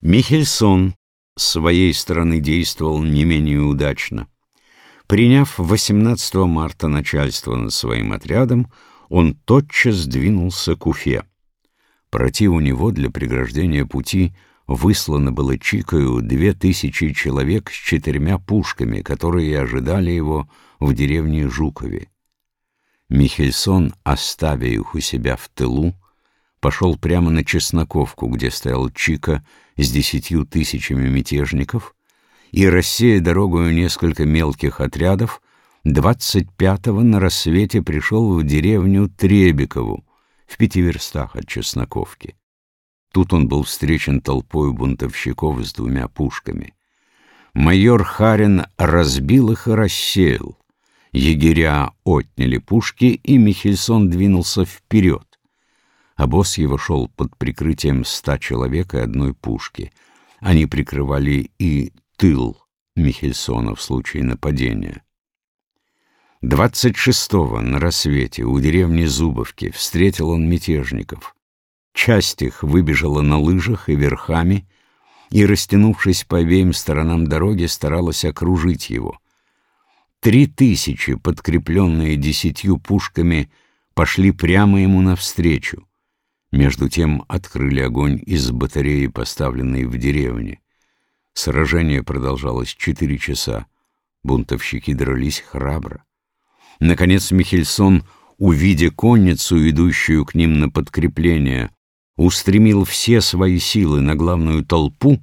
Михельсон с своей стороны действовал не менее удачно. Приняв 18 марта начальство над своим отрядом, он тотчас двинулся к Уфе. Против него для преграждения пути выслано было Чикою две тысячи человек с четырьмя пушками, которые ожидали его в деревне Жукове. Михельсон, оставя их у себя в тылу, пошел прямо на Чесноковку, где стоял Чика с десятью тысячами мятежников, и, рассея дорогою несколько мелких отрядов, 25-го на рассвете пришел в деревню Требикову, в пяти верстах от Чесноковки. Тут он был встречен толпой бунтовщиков с двумя пушками. Майор Харин разбил их и рассеял. Егеря отняли пушки, и Михельсон двинулся вперед а босс его шел под прикрытием ста человек и одной пушки. Они прикрывали и тыл Михельсона в случае нападения. 26-го на рассвете у деревни Зубовки встретил он мятежников. Часть их выбежала на лыжах и верхами, и, растянувшись по обеим сторонам дороги, старалась окружить его. Три тысячи, подкрепленные десятью пушками, пошли прямо ему навстречу. Между тем открыли огонь из батареи, поставленной в деревне. Сражение продолжалось четыре часа. Бунтовщики дрались храбро. Наконец Михельсон, увидя конницу, идущую к ним на подкрепление, устремил все свои силы на главную толпу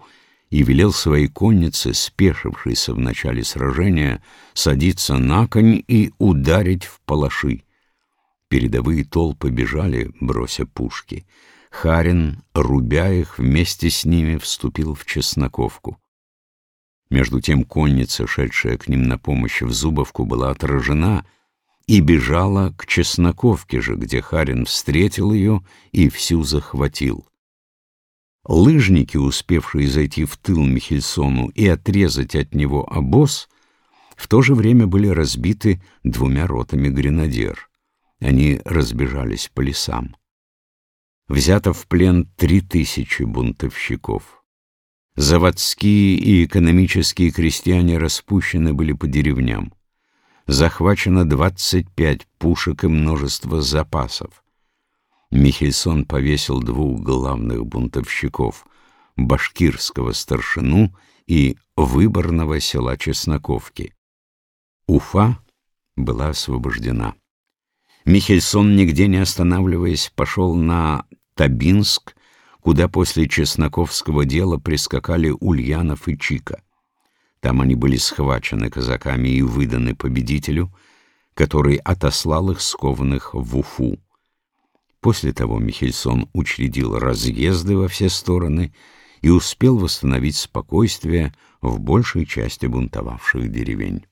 и велел своей коннице, спешившейся в начале сражения, садиться на конь и ударить в палаши. Передовые толпы бежали, брося пушки. Харин, рубя их, вместе с ними вступил в Чесноковку. Между тем конница, шедшая к ним на помощь в Зубовку, была отражена и бежала к Чесноковке же, где Харин встретил ее и всю захватил. Лыжники, успевшие зайти в тыл Михельсону и отрезать от него обоз, в то же время были разбиты двумя ротами гренадер. Они разбежались по лесам. Взято в плен три тысячи бунтовщиков. Заводские и экономические крестьяне распущены были по деревням. Захвачено 25 пушек и множество запасов. Михельсон повесил двух главных бунтовщиков — башкирского старшину и выборного села Чесноковки. Уфа была освобождена. Михельсон, нигде не останавливаясь, пошел на Табинск, куда после Чесноковского дела прискакали Ульянов и Чика. Там они были схвачены казаками и выданы победителю, который отослал их скованных в Уфу. После того Михельсон учредил разъезды во все стороны и успел восстановить спокойствие в большей части бунтовавших деревень.